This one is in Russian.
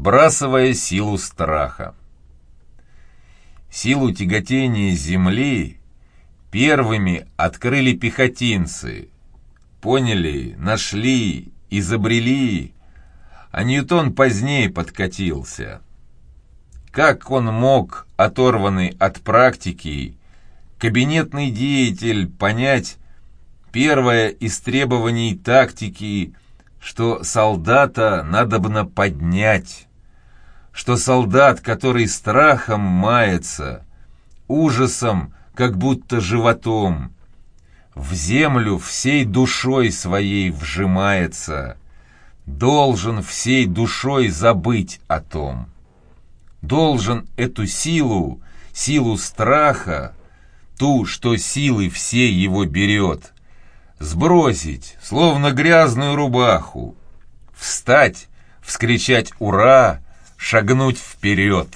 сбрасывая силу страха. Силу тяготения Земли первыми открыли пехотинцы. Поняли, нашли, изобрели, а Ньютон позднее подкатился. Как он мог, оторванный от практики, кабинетный деятель, понять первое из требований тактики, что солдата надобно поднять, что солдат, который страхом мается, ужасом, как будто животом, в землю всей душой своей вжимается, должен всей душой забыть о том. Должен эту силу, силу страха, ту, что силы все его берет, сбросить, словно грязную рубаху, встать, вскричать «Ура!», шагнуть вперед.